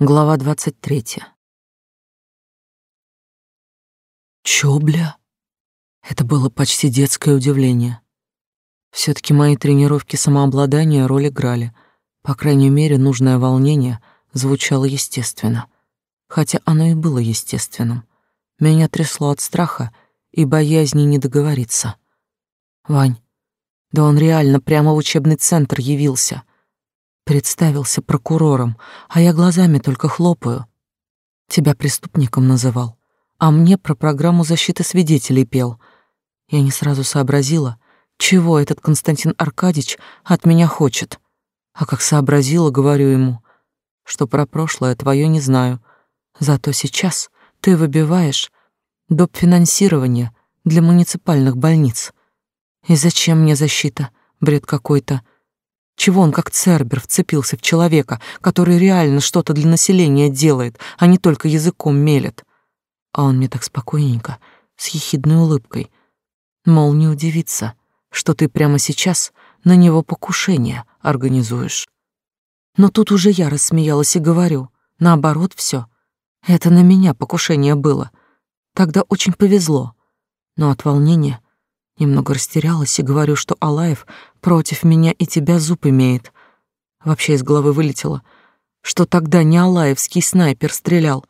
Глава двадцать третья. Чё, бля? Это было почти детское удивление. все таки мои тренировки самообладания роль играли. По крайней мере, нужное волнение звучало естественно. Хотя оно и было естественным. Меня трясло от страха и боязни не договориться. Вань, да он реально прямо в учебный центр явился. Представился прокурором, а я глазами только хлопаю. Тебя преступником называл, а мне про программу защиты свидетелей пел. Я не сразу сообразила, чего этот Константин Аркадьевич от меня хочет. А как сообразила, говорю ему, что про прошлое твое не знаю. Зато сейчас ты выбиваешь доп. финансирование для муниципальных больниц. И зачем мне защита? Бред какой-то. Чего он как Цербер вцепился в человека, который реально что-то для населения делает, а не только языком мелет? А он мне так спокойненько, с ехидной улыбкой. Мол, не удивиться, что ты прямо сейчас на него покушение организуешь. Но тут уже я рассмеялась и говорю, наоборот все. Это на меня покушение было. Тогда очень повезло. Но от волнения Немного растерялась и говорю, что Алаев против меня и тебя зуб имеет. Вообще из головы вылетело, что тогда не Алаевский снайпер стрелял.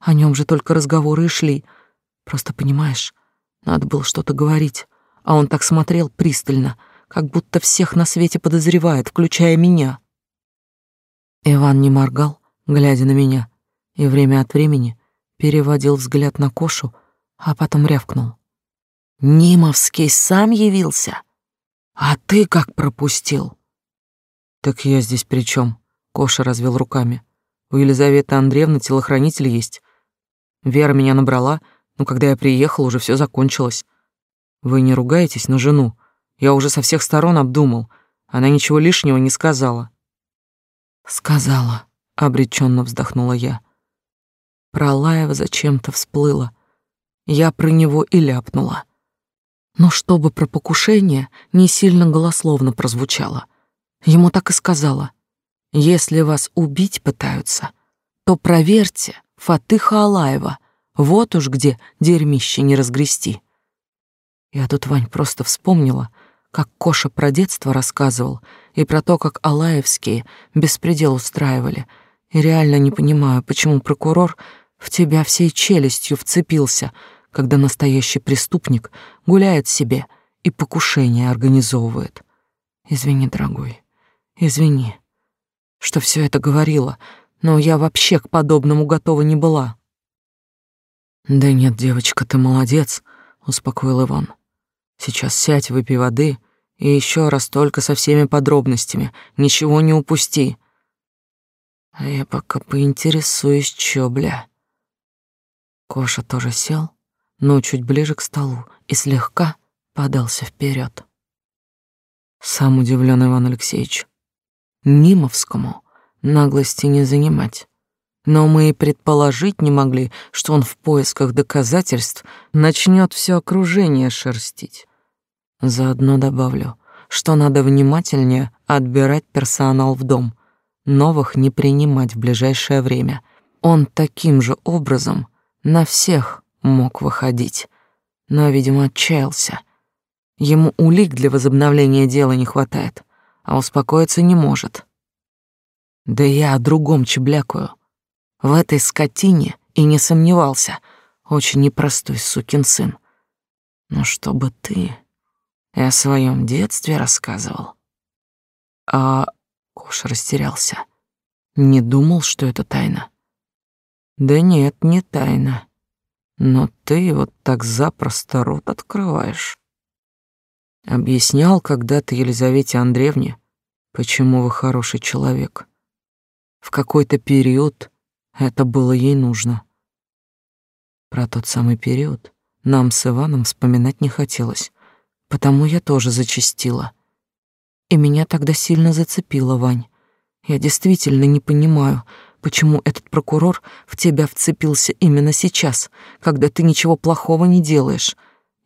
О нем же только разговоры и шли. Просто понимаешь, надо было что-то говорить. А он так смотрел пристально, как будто всех на свете подозревает, включая меня. Иван не моргал, глядя на меня, и время от времени переводил взгляд на Кошу, а потом рявкнул. Нимовский сам явился? А ты как пропустил? Так я здесь при чем? Коша развел руками. У Елизаветы Андреевны телохранитель есть. Вера меня набрала, но когда я приехал, уже все закончилось. Вы не ругаетесь на жену? Я уже со всех сторон обдумал. Она ничего лишнего не сказала. Сказала, обреченно вздохнула я. Про Алаева зачем-то всплыла. Я про него и ляпнула но чтобы про покушение не сильно голословно прозвучало. Ему так и сказала. «Если вас убить пытаются, то проверьте Фатыха Алаева, вот уж где дерьмище не разгрести». Я тут, Вань, просто вспомнила, как Коша про детство рассказывал и про то, как Алаевские беспредел устраивали, и реально не понимаю, почему прокурор в тебя всей челюстью вцепился — когда настоящий преступник гуляет себе и покушение организовывает. Извини, дорогой, извини, что все это говорила, но я вообще к подобному готова не была. Да нет, девочка, ты молодец, успокоил Иван. Сейчас сядь, выпей воды и еще раз только со всеми подробностями, ничего не упусти. А я пока поинтересуюсь, чё, бля. Коша тоже сел, но чуть ближе к столу и слегка подался вперед. Сам удивлен Иван Алексеевич. Нимовскому наглости не занимать. Но мы и предположить не могли, что он в поисках доказательств начнет все окружение шерстить. Заодно добавлю, что надо внимательнее отбирать персонал в дом, новых не принимать в ближайшее время. Он таким же образом на всех мог выходить, но, видимо, отчаялся. Ему улик для возобновления дела не хватает, а успокоиться не может. Да я о другом чеблякую. В этой скотине и не сомневался. Очень непростой сукин сын. Но чтобы ты и о своем детстве рассказывал. А Кош растерялся. Не думал, что это тайна. Да нет, не тайна. Но ты вот так запросто рот открываешь. Объяснял когда-то Елизавете Андреевне, почему вы хороший человек. В какой-то период это было ей нужно. Про тот самый период нам с Иваном вспоминать не хотелось, потому я тоже зачастила. И меня тогда сильно зацепило, Вань. Я действительно не понимаю, почему этот прокурор в тебя вцепился именно сейчас, когда ты ничего плохого не делаешь.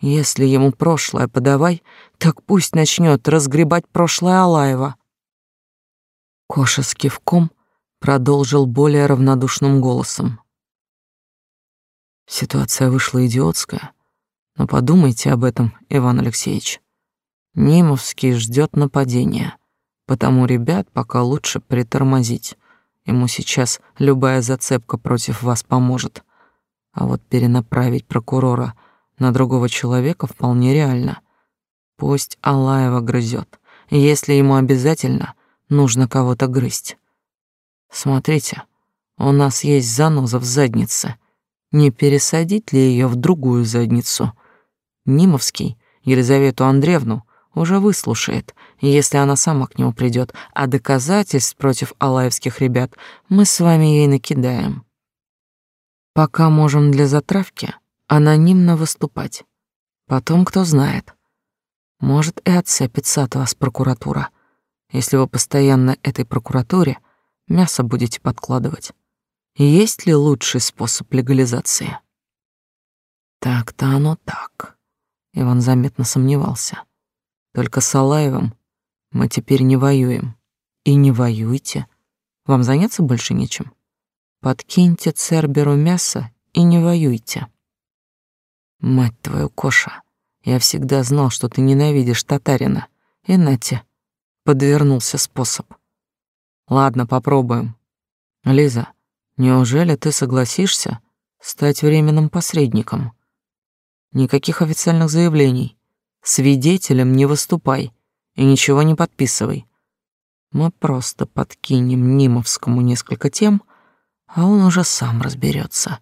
Если ему прошлое подавай, так пусть начнет разгребать прошлое Алаева. Коша с кивком продолжил более равнодушным голосом. Ситуация вышла идиотская, но подумайте об этом, Иван Алексеевич. Нимовский ждет нападения, потому ребят пока лучше притормозить. Ему сейчас любая зацепка против вас поможет. А вот перенаправить прокурора на другого человека вполне реально. Пусть Алаева грызет, если ему обязательно нужно кого-то грызть. Смотрите, у нас есть заноза в заднице. Не пересадить ли ее в другую задницу? Нимовский Елизавету Андреевну уже выслушает, если она сама к нему придет, а доказательств против алаевских ребят мы с вами ей накидаем. Пока можем для затравки анонимно выступать. Потом кто знает. Может и отцепится от вас прокуратура, если вы постоянно этой прокуратуре мясо будете подкладывать. Есть ли лучший способ легализации? Так-то оно так. Иван заметно сомневался. Только с Алаевым мы теперь не воюем. И не воюйте. Вам заняться больше нечем. Подкиньте Церберу мясо и не воюйте. Мать твою, Коша, я всегда знал, что ты ненавидишь татарина. И нате, подвернулся способ. Ладно, попробуем. Лиза, неужели ты согласишься стать временным посредником? Никаких официальных заявлений. Свидетелем не выступай и ничего не подписывай. Мы просто подкинем Нимовскому несколько тем, а он уже сам разберется,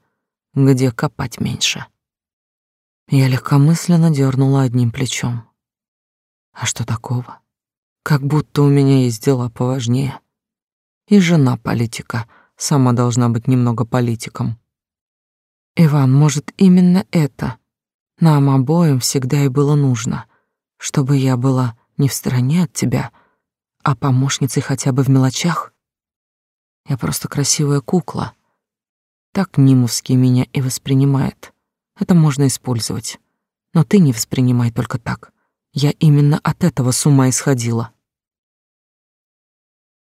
где копать меньше. Я легкомысленно дернула одним плечом. А что такого? Как будто у меня есть дела поважнее. И жена политика сама должна быть немного политиком. Иван, может, именно это нам обоим всегда и было нужно, чтобы я была не в стороне от тебя, а помощницей хотя бы в мелочах. Я просто красивая кукла. Так Нимовский меня и воспринимает. Это можно использовать. Но ты не воспринимай только так. Я именно от этого с ума исходила.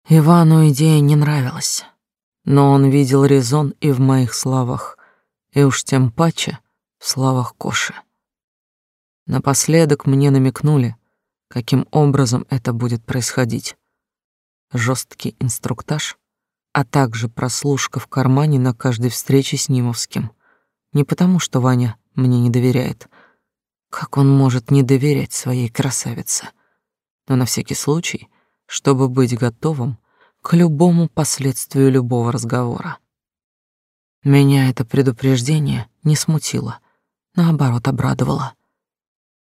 Ивану идея не нравилась, но он видел резон и в моих словах, и уж тем паче в словах Коши. Напоследок мне намекнули, каким образом это будет происходить. Жесткий инструктаж, а также прослушка в кармане на каждой встрече с Нимовским. Не потому, что Ваня мне не доверяет. Как он может не доверять своей красавице? Но на всякий случай, чтобы быть готовым к любому последствию любого разговора. Меня это предупреждение не смутило, наоборот, обрадовало.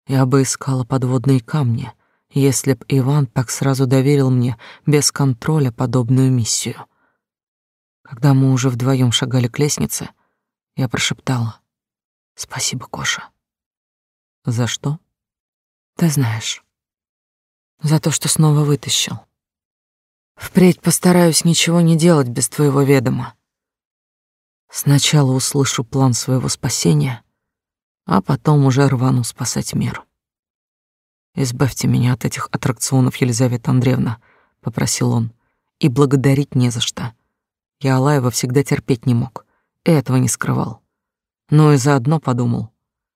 Я бы искала подводные камни, если б Иван так сразу доверил мне без контроля подобную миссию. Когда мы уже вдвоем шагали к лестнице, я прошептала «Спасибо, Коша». «За что?» «Ты знаешь. За то, что снова вытащил. Впредь постараюсь ничего не делать без твоего ведома. Сначала услышу план своего спасения, а потом уже рвану спасать мир. Избавьте меня от этих аттракционов, Елизавета Андреевна, попросил он. И благодарить не за что. Я Алаева всегда терпеть не мог, и этого не скрывал. Но и заодно подумал,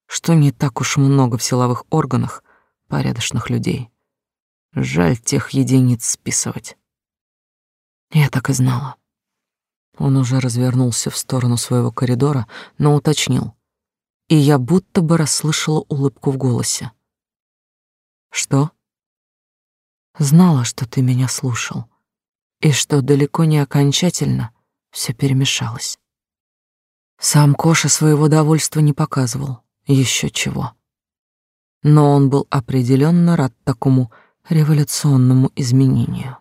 что не так уж много в силовых органах порядочных людей. Жаль тех единиц списывать. Я так и знала. Он уже развернулся в сторону своего коридора, но уточнил. И я будто бы расслышала улыбку в голосе. Что? Знала, что ты меня слушал, и что далеко не окончательно все перемешалось. Сам Коша своего довольства не показывал, еще чего. Но он был определенно рад такому революционному изменению.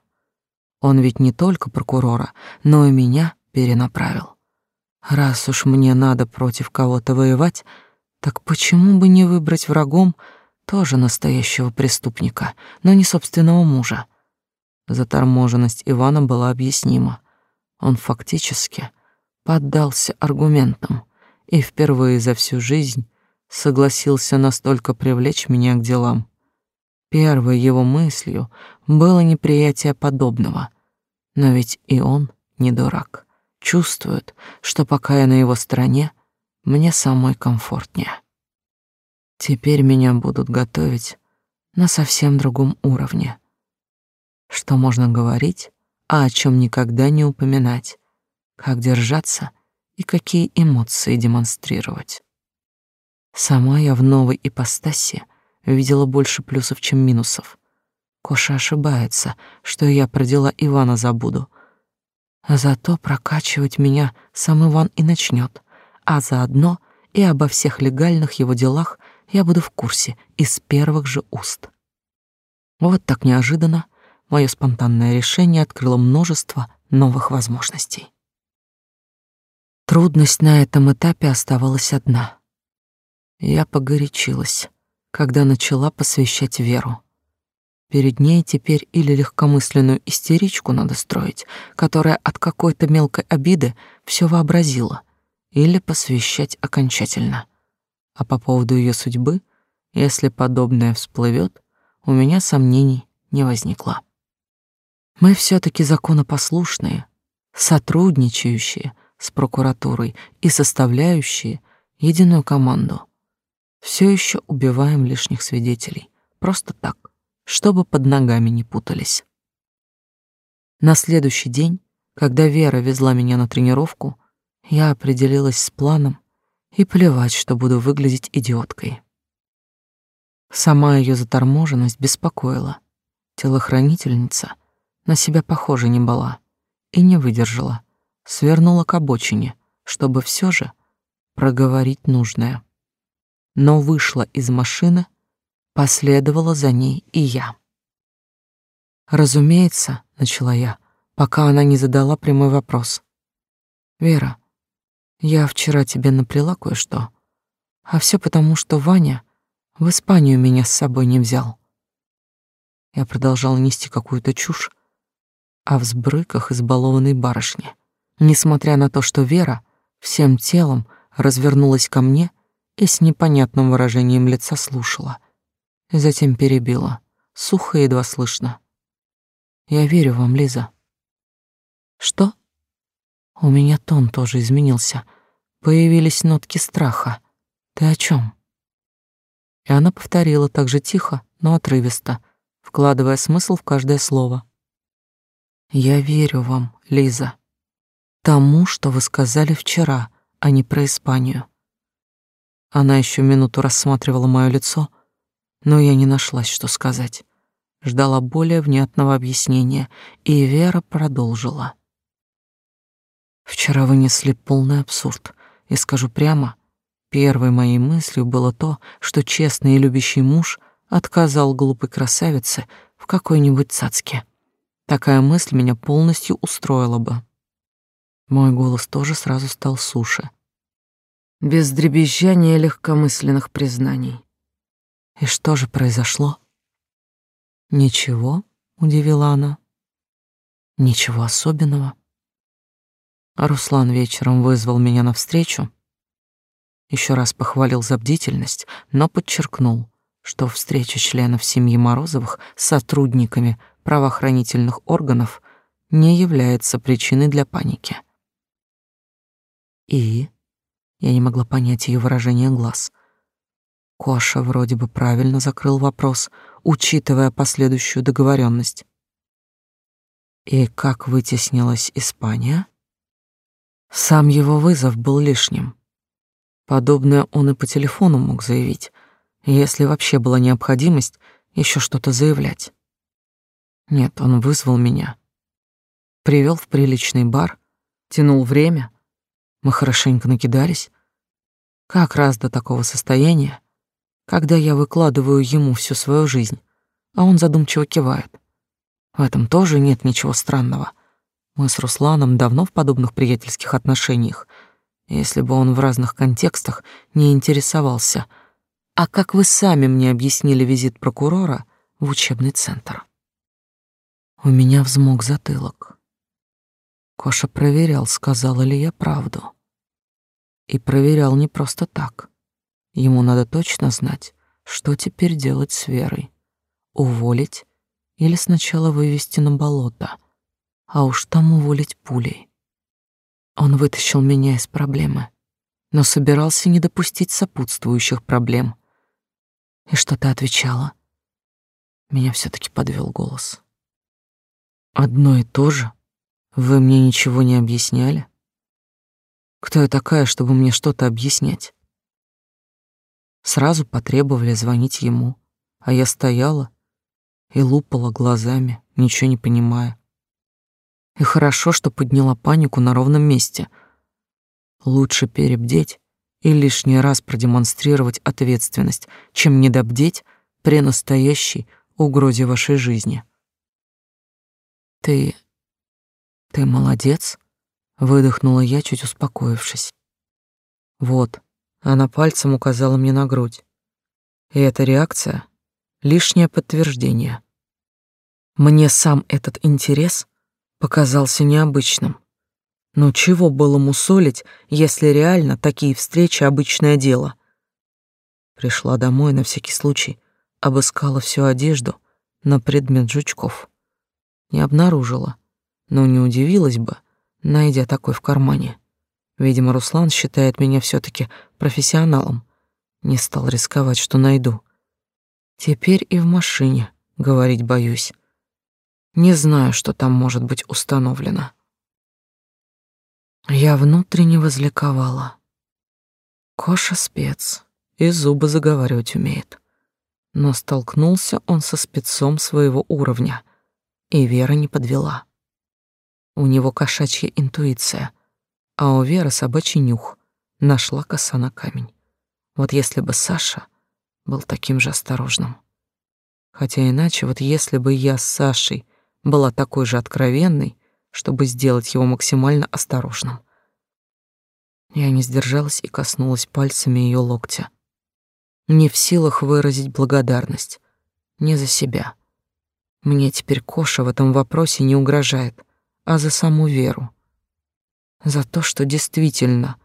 Он ведь не только прокурора, но и меня перенаправил. Раз уж мне надо против кого-то воевать, так почему бы не выбрать врагом тоже настоящего преступника, но не собственного мужа? Заторможенность Ивана была объяснима. Он фактически поддался аргументам и впервые за всю жизнь согласился настолько привлечь меня к делам. Первой его мыслью было неприятие подобного, но ведь и он не дурак. Чувствует, что пока я на его стороне, мне самой комфортнее. Теперь меня будут готовить на совсем другом уровне. Что можно говорить, а о чем никогда не упоминать, как держаться и какие эмоции демонстрировать. Сама я в новой ипостаси видела больше плюсов, чем минусов. Коша ошибается, что я про дела Ивана забуду. Зато прокачивать меня сам Иван и начнет, а заодно и обо всех легальных его делах я буду в курсе из первых же уст. Вот так неожиданно мое спонтанное решение открыло множество новых возможностей. Трудность на этом этапе оставалась одна. Я погорячилась, когда начала посвящать Веру. Перед ней теперь или легкомысленную истеричку надо строить, которая от какой-то мелкой обиды все вообразила, или посвящать окончательно. А по поводу ее судьбы, если подобное всплывет, у меня сомнений не возникло. Мы все таки законопослушные, сотрудничающие с прокуратурой и составляющие единую команду. Все еще убиваем лишних свидетелей. Просто так чтобы под ногами не путались. На следующий день, когда Вера везла меня на тренировку, я определилась с планом и плевать, что буду выглядеть идиоткой. Сама ее заторможенность беспокоила. Телохранительница на себя похоже не была и не выдержала, свернула к обочине, чтобы все же проговорить нужное. Но вышла из машины Последовала за ней и я. Разумеется, начала я, пока она не задала прямой вопрос. Вера, я вчера тебе наплела кое-что, а все потому, что Ваня в Испанию меня с собой не взял. Я продолжала нести какую-то чушь о взбрыках избалованной барышни, несмотря на то, что Вера всем телом развернулась ко мне и с непонятным выражением лица слушала — Затем перебила, сухо едва слышно. «Я верю вам, Лиза». «Что?» У меня тон тоже изменился. Появились нотки страха. «Ты о чем? И она повторила так же тихо, но отрывисто, вкладывая смысл в каждое слово. «Я верю вам, Лиза. Тому, что вы сказали вчера, а не про Испанию». Она еще минуту рассматривала мое лицо, — но я не нашлась, что сказать. Ждала более внятного объяснения, и Вера продолжила. Вчера вынесли полный абсурд, и скажу прямо, первой моей мыслью было то, что честный и любящий муж отказал глупой красавице в какой-нибудь цацке. Такая мысль меня полностью устроила бы. Мой голос тоже сразу стал суше. Без дребезжания легкомысленных признаний. И что же произошло? Ничего, удивила она. Ничего особенного. Руслан вечером вызвал меня на встречу. Еще раз похвалил за бдительность, но подчеркнул, что встреча членов семьи Морозовых с сотрудниками правоохранительных органов не является причиной для паники. И я не могла понять ее выражение глаз — Коша вроде бы правильно закрыл вопрос, учитывая последующую договоренность. И как вытеснилась Испания? Сам его вызов был лишним. Подобное он и по телефону мог заявить, если вообще была необходимость еще что-то заявлять. Нет, он вызвал меня. Привел в приличный бар, тянул время. Мы хорошенько накидались. Как раз до такого состояния, когда я выкладываю ему всю свою жизнь, а он задумчиво кивает. В этом тоже нет ничего странного. Мы с Русланом давно в подобных приятельских отношениях, если бы он в разных контекстах не интересовался. А как вы сами мне объяснили визит прокурора в учебный центр? У меня взмок затылок. Коша проверял, сказала ли я правду. И проверял не просто так. Ему надо точно знать, что теперь делать с Верой. Уволить или сначала вывести на болото, а уж там уволить пулей. Он вытащил меня из проблемы, но собирался не допустить сопутствующих проблем. И что ты отвечала? Меня все таки подвел голос. Одно и то же? Вы мне ничего не объясняли? Кто я такая, чтобы мне что-то объяснять? Сразу потребовали звонить ему, а я стояла и лупала глазами, ничего не понимая. И хорошо, что подняла панику на ровном месте. Лучше перебдеть и лишний раз продемонстрировать ответственность, чем недобдеть при настоящей угрозе вашей жизни. Ты... ты молодец, выдохнула я, чуть успокоившись. Вот, она пальцем указала мне на грудь. И эта реакция — лишнее подтверждение. Мне сам этот интерес показался необычным. Но чего было мусолить, если реально такие встречи — обычное дело? Пришла домой на всякий случай, обыскала всю одежду на предмет жучков не обнаружила, но не удивилась бы, найдя такой в кармане. Видимо, Руслан считает меня все таки профессионалом. Не стал рисковать, что найду. Теперь и в машине говорить боюсь. Не знаю, что там может быть установлено. Я внутренне возликовала. Коша спец, и зубы заговаривать умеет. Но столкнулся он со спецом своего уровня — и Вера не подвела. У него кошачья интуиция, а у Веры собачий нюх. Нашла коса на камень. Вот если бы Саша был таким же осторожным. Хотя иначе, вот если бы я с Сашей была такой же откровенной, чтобы сделать его максимально осторожным. Я не сдержалась и коснулась пальцами ее локтя. Не в силах выразить благодарность. Не за себя, мне теперь Коша в этом вопросе не угрожает, а за саму Веру. За то, что действительно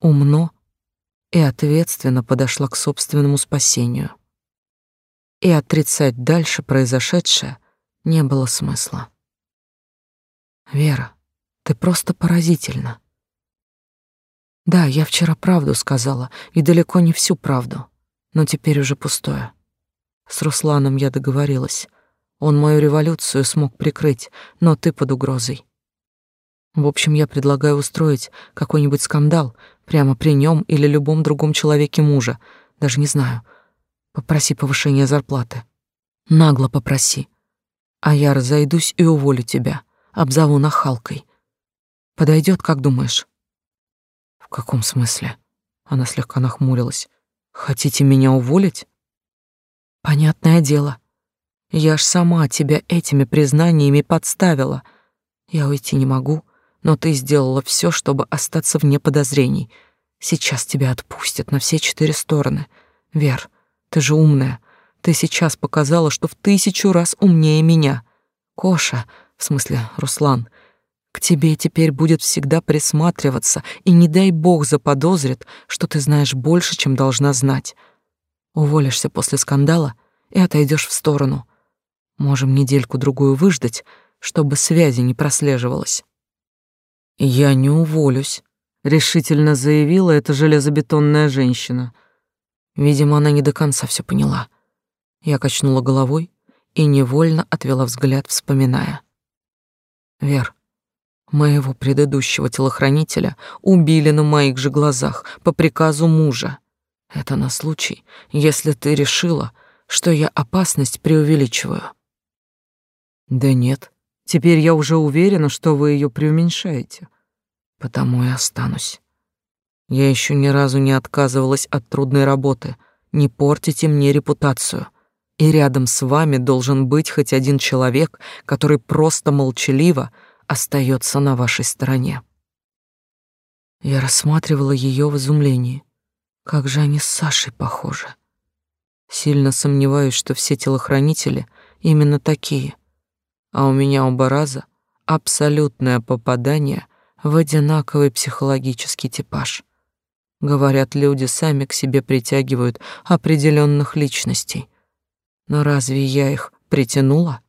умно и ответственно подошла к собственному спасению. И отрицать дальше произошедшее не было смысла. Вера, ты просто поразительна. Да, я вчера правду сказала, и далеко не всю правду, но теперь уже пустое. С Русланом я договорилась. Он мою революцию смог прикрыть, но ты под угрозой. В общем, я предлагаю устроить какой-нибудь скандал прямо при нем или любом другом человеке мужа, даже не знаю. Попроси повышения зарплаты. Нагло попроси. А я разойдусь и уволю тебя, обзову нахалкой. Подойдет, как думаешь? В каком смысле? Она слегка нахмурилась. Хотите меня уволить? Понятное дело. Я ж сама тебя этими признаниями подставила. Я уйти не могу, но ты сделала все, чтобы остаться вне подозрений. Сейчас тебя отпустят на все четыре стороны. Вер, ты же умная. Ты сейчас показала, что в тысячу раз умнее меня. Коша, в смысле Руслан, к тебе теперь будет всегда присматриваться, и не дай бог заподозрит, что ты знаешь больше, чем должна знать. Уволишься после скандала и отойдешь в сторону. Можем недельку-другую выждать, чтобы связи не прослеживалось. Я не уволюсь, решительно заявила эта железобетонная женщина. Видимо, она не до конца все поняла. Я качнула головой и невольно отвела взгляд, вспоминая. Вер, моего предыдущего телохранителя убили на моих же глазах по приказу мужа. Это на случай, если ты решила, что я опасность преувеличиваю. Да нет, теперь я уже уверена, что вы ее преуменьшаете. Потому и останусь. Я еще ни разу не отказывалась от трудной работы. Не портите мне репутацию. И рядом с вами должен быть хоть один человек, который просто молчаливо остается на вашей стороне. Я рассматривала ее в изумлении. Как же они с Сашей похожи. Сильно сомневаюсь, что все телохранители именно такие — а у меня у Бараза абсолютное попадание в одинаковый психологический типаж. Говорят, люди сами к себе притягивают определенных личностей. Но разве я их притянула?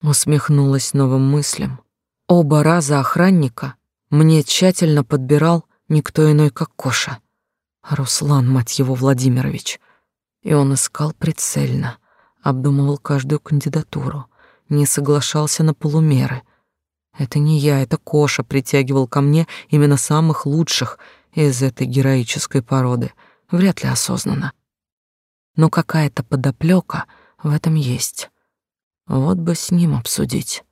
Усмехнулась новым мыслям, Оба раза охранника мне тщательно подбирал никто иной, как Коша. Руслан, мать его, Владимирович. И он искал прицельно, обдумывал каждую кандидатуру, не соглашался на полумеры. Это не я, это Коша притягивал ко мне именно самых лучших из этой героической породы, вряд ли осознанно. Но какая-то подоплека в этом есть. Вот бы с ним обсудить.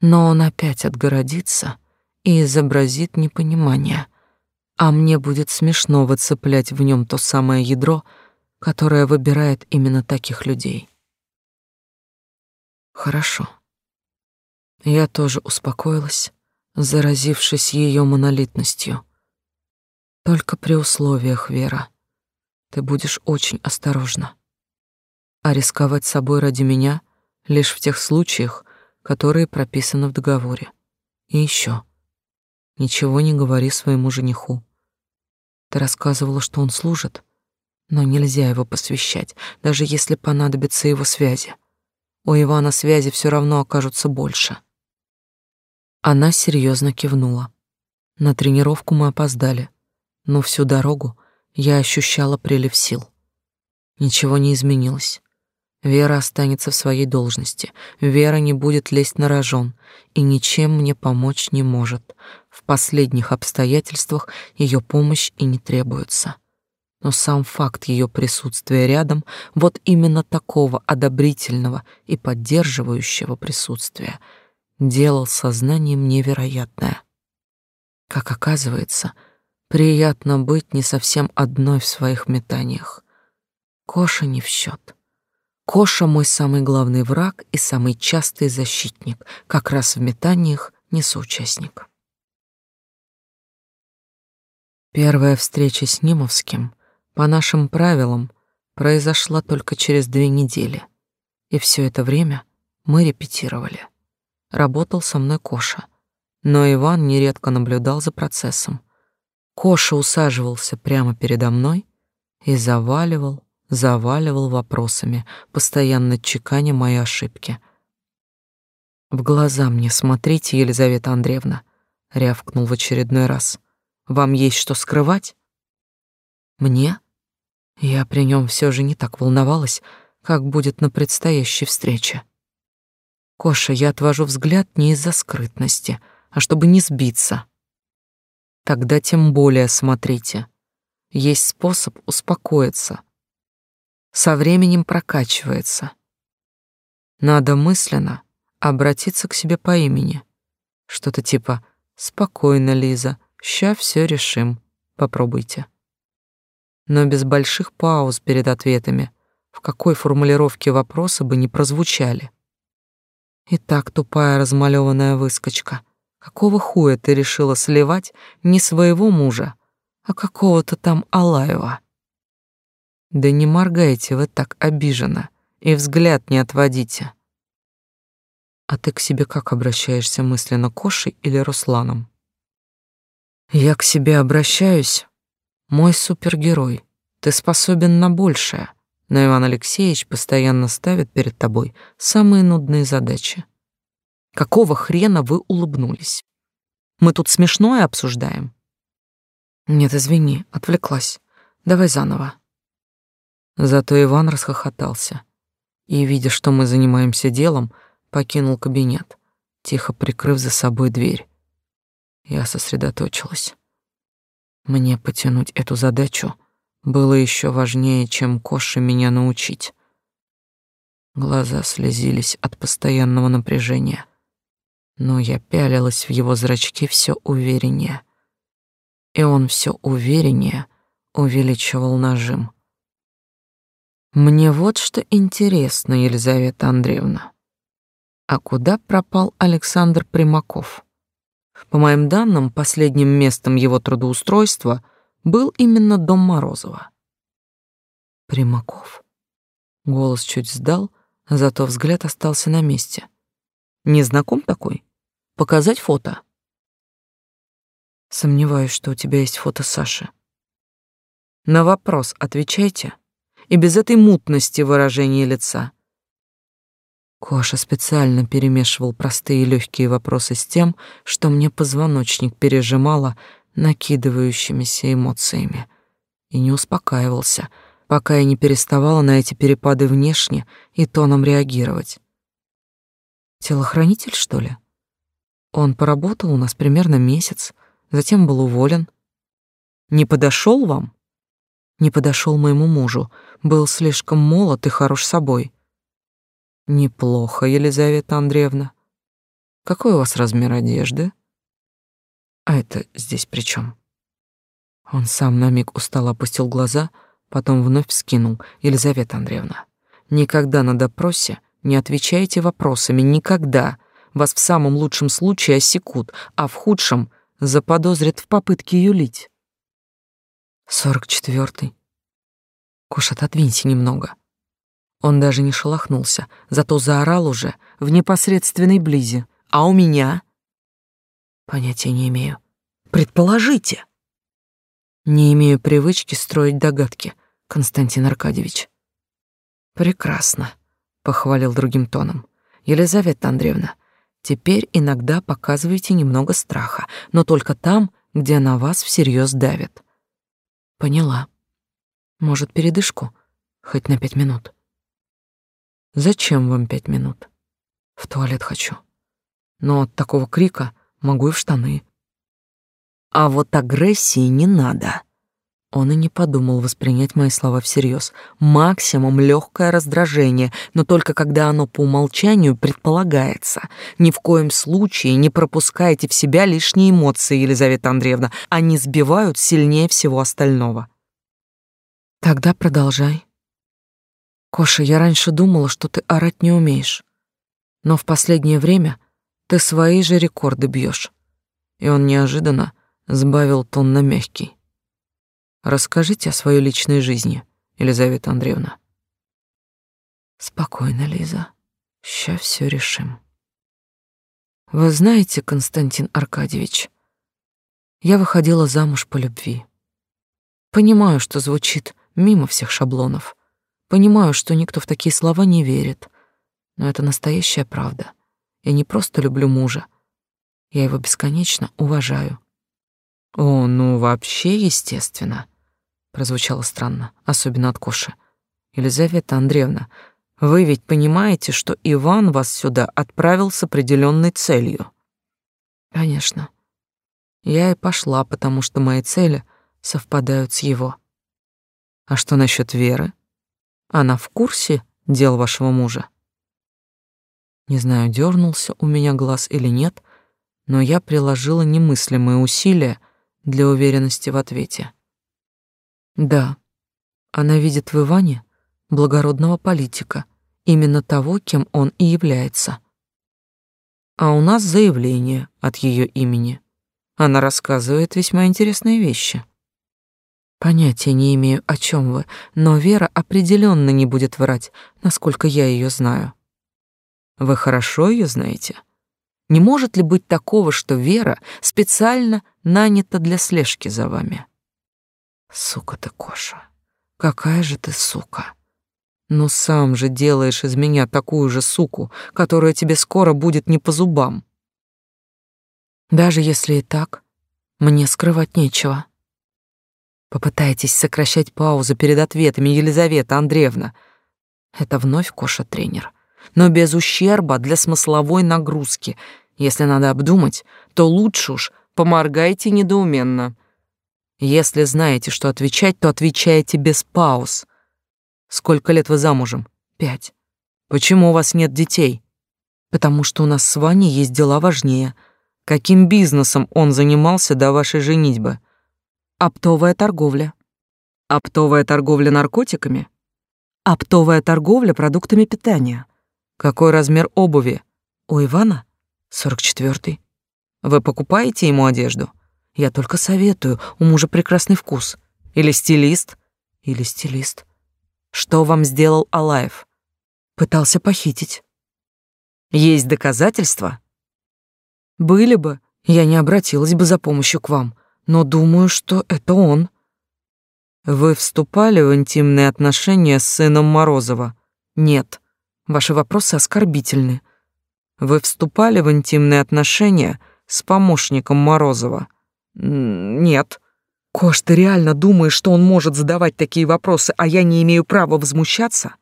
Но он опять отгородится и изобразит непонимание. А мне будет смешно выцеплять в нем то самое ядро, которое выбирает именно таких людей. Хорошо. Я тоже успокоилась, заразившись ее монолитностью. Только при условиях, Вера. Ты будешь очень осторожна. А рисковать собой ради меня лишь в тех случаях, которые прописаны в договоре. И еще. Ничего не говори своему жениху. Ты рассказывала, что он служит, но нельзя его посвящать, даже если понадобятся его связи. У Ивана связи все равно окажутся больше. Она серьезно кивнула. На тренировку мы опоздали, но всю дорогу я ощущала прилив сил. Ничего не изменилось. Вера останется в своей должности. Вера не будет лезть на рожон и ничем мне помочь не может. В последних обстоятельствах ее помощь и не требуется. Но сам факт ее присутствия рядом, вот именно такого одобрительного и поддерживающего присутствия, делал сознанием невероятное. Как оказывается, приятно быть не совсем одной в своих метаниях. Коша не в счет. Коша мой самый главный враг и самый частый защитник, как раз в метаниях не соучастник. Первая встреча с Нимовским, по нашим правилам, произошла только через две недели. И все это время мы репетировали. Работал со мной Коша, но Иван нередко наблюдал за процессом. Коша усаживался прямо передо мной и заваливал, заваливал вопросами, постоянно чеканя мои ошибки. «В глаза мне смотрите, Елизавета Андреевна», — рявкнул в очередной раз. «Вам есть что скрывать?» «Мне?» Я при нем все же не так волновалась, как будет на предстоящей встрече. «Коша, я отвожу взгляд не из-за скрытности, а чтобы не сбиться». «Тогда тем более смотрите. Есть способ успокоиться, со временем прокачивается. Надо мысленно обратиться к себе по имени. Что-то типа «Спокойно, Лиза, ща все решим, попробуйте». Но без больших пауз перед ответами, в какой формулировке вопроса бы не прозвучали. И так тупая размалеванная выскочка. Какого хуя ты решила сливать не своего мужа, а какого-то там Алаева? Да не моргайте вы так обиженно и взгляд не отводите. А ты к себе как обращаешься мысленно, Кошей или Русланом? Я к себе обращаюсь, мой супергерой. Ты способен на большее, но Иван Алексеевич постоянно ставит перед тобой самые нудные задачи. Какого хрена вы улыбнулись? Мы тут смешное обсуждаем. Нет, извини, отвлеклась. Давай заново. Зато Иван расхохотался и, видя, что мы занимаемся делом, покинул кабинет, тихо прикрыв за собой дверь. Я сосредоточилась. Мне потянуть эту задачу было еще важнее, чем Коше меня научить. Глаза слезились от постоянного напряжения, но я пялилась в его зрачки все увереннее, и он все увереннее увеличивал нажим. Мне вот что интересно, Елизавета Андреевна. А куда пропал Александр Примаков? По моим данным, последним местом его трудоустройства был именно дом Морозова. Примаков. Голос чуть сдал, зато взгляд остался на месте. Не знаком такой? Показать фото? Сомневаюсь, что у тебя есть фото Саши. На вопрос отвечайте и без этой мутности выражения лица. Коша специально перемешивал простые легкие вопросы с тем, что мне позвоночник пережимало накидывающимися эмоциями, и не успокаивался, пока я не переставала на эти перепады внешне и тоном реагировать. Телохранитель, что ли? Он поработал у нас примерно месяц, затем был уволен. Не подошел вам? Не подошел моему мужу, был слишком молод и хорош собой. Неплохо, Елизавета Андреевна. Какой у вас размер одежды? А это здесь при чем? Он сам на миг устало опустил глаза, потом вновь вскинул. Елизавета Андреевна, никогда на допросе не отвечайте вопросами, никогда. Вас в самом лучшем случае осекут, а в худшем заподозрят в попытке юлить. Сорок четвертый. Кош, отодвинься немного. Он даже не шелохнулся, зато заорал уже в непосредственной близи. А у меня? Понятия не имею. Предположите. Не имею привычки строить догадки, Константин Аркадьевич. Прекрасно, похвалил другим тоном. Елизавета Андреевна, теперь иногда показывайте немного страха, но только там, где на вас всерьез давят. Поняла. Может, передышку? Хоть на пять минут. Зачем вам пять минут? В туалет хочу. Но от такого крика могу и в штаны. А вот агрессии не надо. Он и не подумал воспринять мои слова всерьез. Максимум легкое раздражение, но только когда оно по умолчанию предполагается. Ни в коем случае не пропускайте в себя лишние эмоции, Елизавета Андреевна. Они сбивают сильнее всего остального. Тогда продолжай. Коша, я раньше думала, что ты орать не умеешь. Но в последнее время ты свои же рекорды бьешь. И он неожиданно сбавил тон на мягкий. Расскажите о своей личной жизни, Елизавета Андреевна. Спокойно, Лиза. Сейчас все решим. Вы знаете, Константин Аркадьевич, я выходила замуж по любви. Понимаю, что звучит мимо всех шаблонов, Понимаю, что никто в такие слова не верит, но это настоящая правда. Я не просто люблю мужа, я его бесконечно уважаю. О, ну вообще, естественно, прозвучало странно, особенно от Коши. Елизавета Андреевна, вы ведь понимаете, что Иван вас сюда отправил с определенной целью. Конечно. Я и пошла, потому что мои цели совпадают с его. А что насчет Веры? Она в курсе дел вашего мужа? Не знаю, дернулся у меня глаз или нет, но я приложила немыслимые усилия для уверенности в ответе. Да, она видит в Иване благородного политика, именно того, кем он и является. А у нас заявление от ее имени. Она рассказывает весьма интересные вещи. Понятия не имею, о чем вы, но Вера определенно не будет врать, насколько я ее знаю. Вы хорошо ее знаете? Не может ли быть такого, что Вера специально нанята для слежки за вами? Сука ты, Коша, какая же ты сука. Но сам же делаешь из меня такую же суку, которая тебе скоро будет не по зубам. Даже если и так, мне скрывать нечего. Попытайтесь сокращать паузу перед ответами, Елизавета Андреевна. Это вновь Коша-тренер. Но без ущерба для смысловой нагрузки. Если надо обдумать, то лучше уж поморгайте недоуменно. Если знаете, что отвечать, то отвечайте без пауз. Сколько лет вы замужем? Пять. Почему у вас нет детей? Потому что у нас с Ваней есть дела важнее. Каким бизнесом он занимался до вашей женитьбы? Оптовая торговля. Оптовая торговля наркотиками. Оптовая торговля продуктами питания. Какой размер обуви? У Ивана? 44-й. Вы покупаете ему одежду? Я только советую, у мужа прекрасный вкус. Или стилист? Или стилист. Что вам сделал Алаев? Пытался похитить. Есть доказательства? Были бы, я не обратилась бы за помощью к вам но думаю, что это он. Вы вступали в интимные отношения с сыном Морозова? Нет. Ваши вопросы оскорбительны. Вы вступали в интимные отношения с помощником Морозова? Нет. Кош, ты реально думаешь, что он может задавать такие вопросы, а я не имею права возмущаться?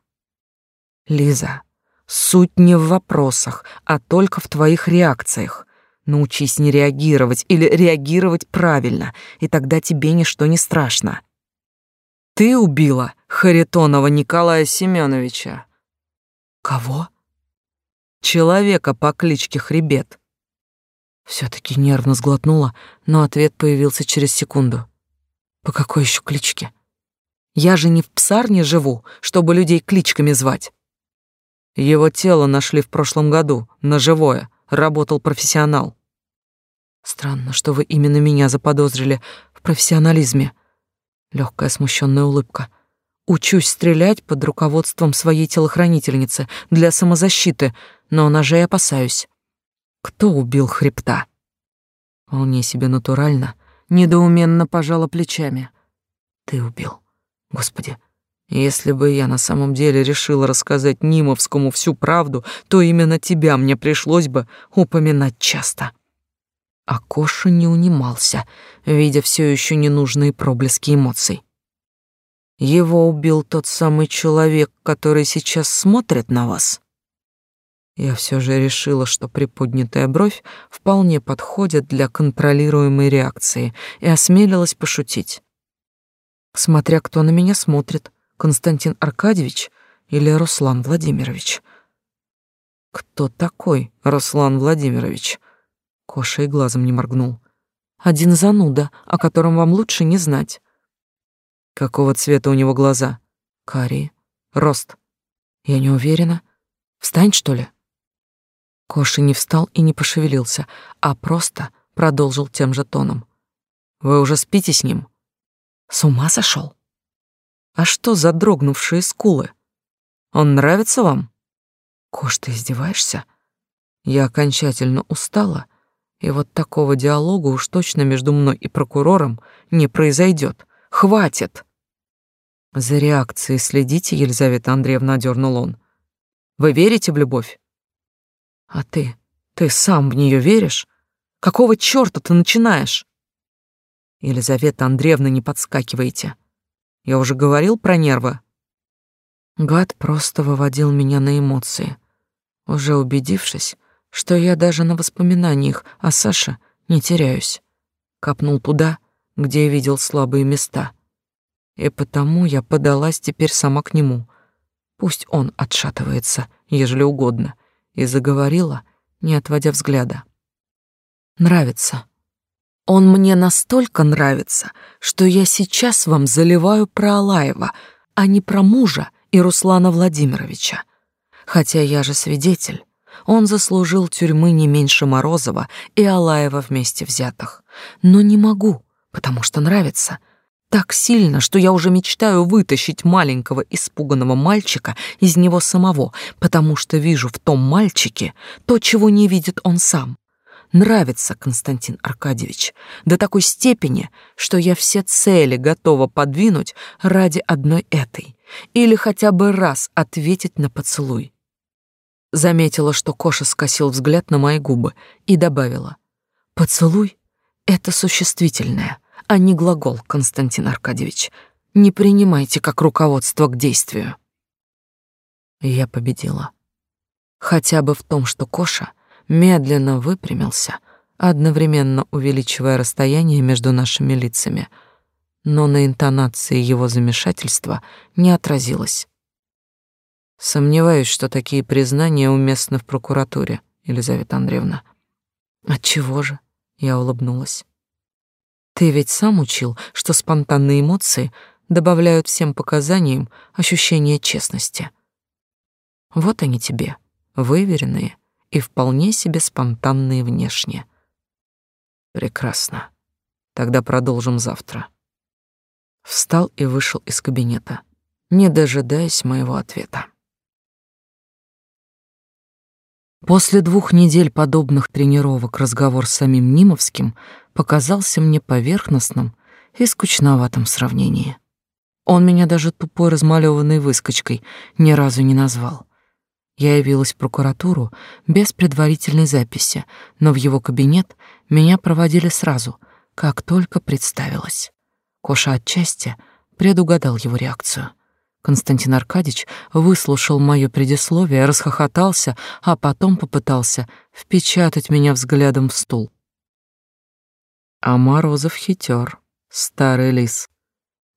Лиза, суть не в вопросах, а только в твоих реакциях. Научись не реагировать или реагировать правильно, и тогда тебе ничто не страшно. Ты убила Харитонова Николая Семеновича. Кого? Человека по кличке Хребет. Все-таки нервно сглотнула, но ответ появился через секунду. По какой еще кличке? Я же не в псарне живу, чтобы людей кличками звать. Его тело нашли в прошлом году, на живое, работал профессионал. Странно, что вы именно меня заподозрили в профессионализме. Легкая смущенная улыбка. Учусь стрелять под руководством своей телохранительницы для самозащиты, но ножей опасаюсь. Кто убил хребта? Вполне себе натурально, недоуменно пожала плечами. Ты убил. Господи, если бы я на самом деле решила рассказать Нимовскому всю правду, то именно тебя мне пришлось бы упоминать часто. А Коша не унимался, видя все еще ненужные проблески эмоций. Его убил тот самый человек, который сейчас смотрит на вас. Я все же решила, что приподнятая бровь вполне подходит для контролируемой реакции, и осмелилась пошутить. Смотря кто на меня смотрит, Константин Аркадьевич или Руслан Владимирович. Кто такой Руслан Владимирович? Коша и глазом не моргнул. Один зануда, о котором вам лучше не знать. Какого цвета у него глаза? Карие. Рост. Я не уверена. Встань, что ли? Коша не встал и не пошевелился, а просто продолжил тем же тоном. Вы уже спите с ним? С ума сошел? А что за дрогнувшие скулы? Он нравится вам? Кош, ты издеваешься? Я окончательно устала, и вот такого диалога уж точно между мной и прокурором не произойдет. Хватит. За реакцией следите, Елизавета Андреевна, одернул он. Вы верите в любовь? А ты, ты сам в нее веришь? Какого чёрта ты начинаешь? Елизавета Андреевна, не подскакивайте. Я уже говорил про нервы. Гад просто выводил меня на эмоции. Уже убедившись, что я даже на воспоминаниях о Саше не теряюсь, копнул туда, где я видел слабые места. И потому я подалась теперь сама к нему. Пусть он отшатывается, ежели угодно, и заговорила, не отводя взгляда. Нравится. Он мне настолько нравится, что я сейчас вам заливаю про Алаева, а не про мужа и Руслана Владимировича. Хотя я же свидетель. Он заслужил тюрьмы не меньше Морозова и Алаева вместе взятых. Но не могу, потому что нравится — так сильно, что я уже мечтаю вытащить маленького испуганного мальчика из него самого, потому что вижу в том мальчике то, чего не видит он сам. Нравится Константин Аркадьевич до такой степени, что я все цели готова подвинуть ради одной этой, или хотя бы раз ответить на поцелуй. Заметила, что Коша скосил взгляд на мои губы и добавила: "Поцелуй это существительное, а не глагол, Константин Аркадьевич. Не принимайте как руководство к действию. Я победила. Хотя бы в том, что Коша медленно выпрямился, одновременно увеличивая расстояние между нашими лицами, но на интонации его замешательства не отразилось. Сомневаюсь, что такие признания уместны в прокуратуре, Елизавета Андреевна. Отчего же? Я улыбнулась. Ты ведь сам учил, что спонтанные эмоции добавляют всем показаниям ощущение честности. Вот они тебе, выверенные и вполне себе спонтанные внешне. Прекрасно. Тогда продолжим завтра. Встал и вышел из кабинета, не дожидаясь моего ответа. После двух недель подобных тренировок разговор с самим Нимовским показался мне поверхностным и скучноватым в сравнении. Он меня даже тупой размалёванной выскочкой ни разу не назвал. Я явилась в прокуратуру без предварительной записи, но в его кабинет меня проводили сразу, как только представилась. Коша отчасти предугадал его реакцию. Константин Аркадьевич выслушал мое предисловие, расхохотался, а потом попытался впечатать меня взглядом в стул. А Морозов хитер, старый лис.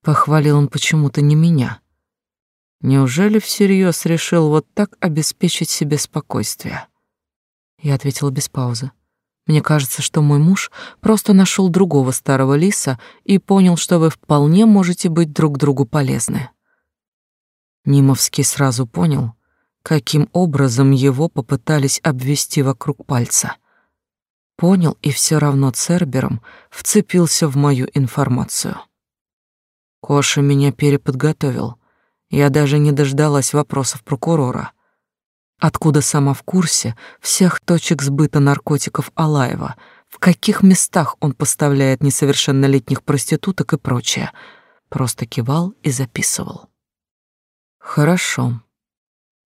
Похвалил он почему-то не меня. Неужели всерьез решил вот так обеспечить себе спокойствие? Я ответила без паузы. Мне кажется, что мой муж просто нашел другого старого лиса и понял, что вы вполне можете быть друг другу полезны. Нимовский сразу понял, каким образом его попытались обвести вокруг пальца. Понял и все равно Цербером вцепился в мою информацию. Коша меня переподготовил. Я даже не дождалась вопросов прокурора. Откуда сама в курсе всех точек сбыта наркотиков Алаева, в каких местах он поставляет несовершеннолетних проституток и прочее. Просто кивал и записывал. Хорошо.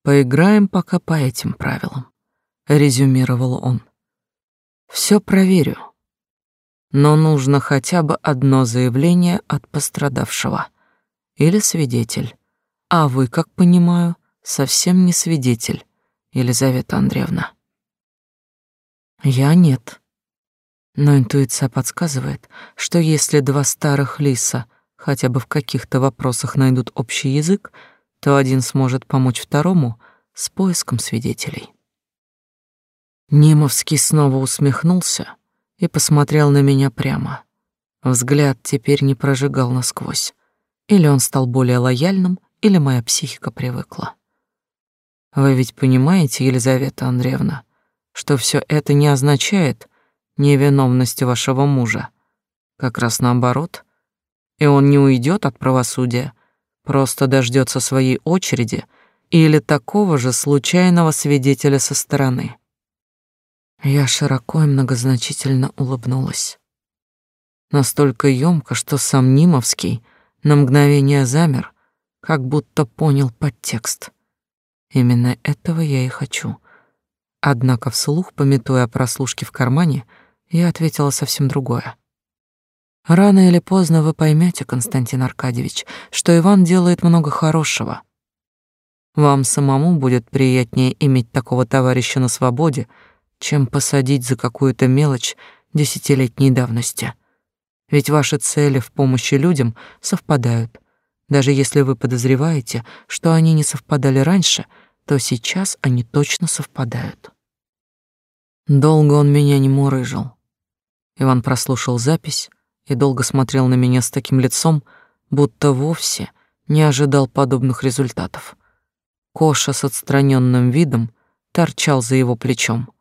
Поиграем пока по этим правилам, резюмировал он. Все проверю. Но нужно хотя бы одно заявление от пострадавшего или свидетель. А вы, как понимаю, совсем не свидетель. Елизавета Андреевна. Я нет. Но интуиция подсказывает, что если два старых лиса хотя бы в каких-то вопросах найдут общий язык, то один сможет помочь второму с поиском свидетелей. Немовский снова усмехнулся и посмотрел на меня прямо. Взгляд теперь не прожигал насквозь. Или он стал более лояльным, или моя психика привыкла. Вы ведь понимаете, Елизавета Андреевна, что все это не означает невиновность вашего мужа. Как раз наоборот. И он не уйдет от правосудия, просто дождется своей очереди или такого же случайного свидетеля со стороны. Я широко и многозначительно улыбнулась. Настолько ёмко, что сам Нимовский на мгновение замер, как будто понял подтекст. Именно этого я и хочу. Однако вслух, пометуя о прослушке в кармане, я ответила совсем другое. Рано или поздно вы поймете, Константин Аркадьевич, что Иван делает много хорошего. Вам самому будет приятнее иметь такого товарища на свободе, чем посадить за какую-то мелочь десятилетней давности. Ведь ваши цели в помощи людям совпадают. Даже если вы подозреваете, что они не совпадали раньше, то сейчас они точно совпадают. Долго он меня не мурыжил. Иван прослушал запись и долго смотрел на меня с таким лицом, будто вовсе не ожидал подобных результатов. Коша с отстраненным видом торчал за его плечом.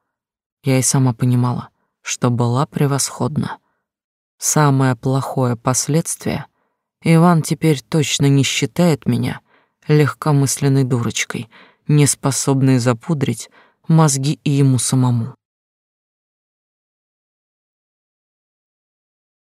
Я и сама понимала, что была превосходна. Самое плохое последствие Иван теперь точно не считает меня легкомысленной дурочкой, не способной запудрить мозги и ему самому.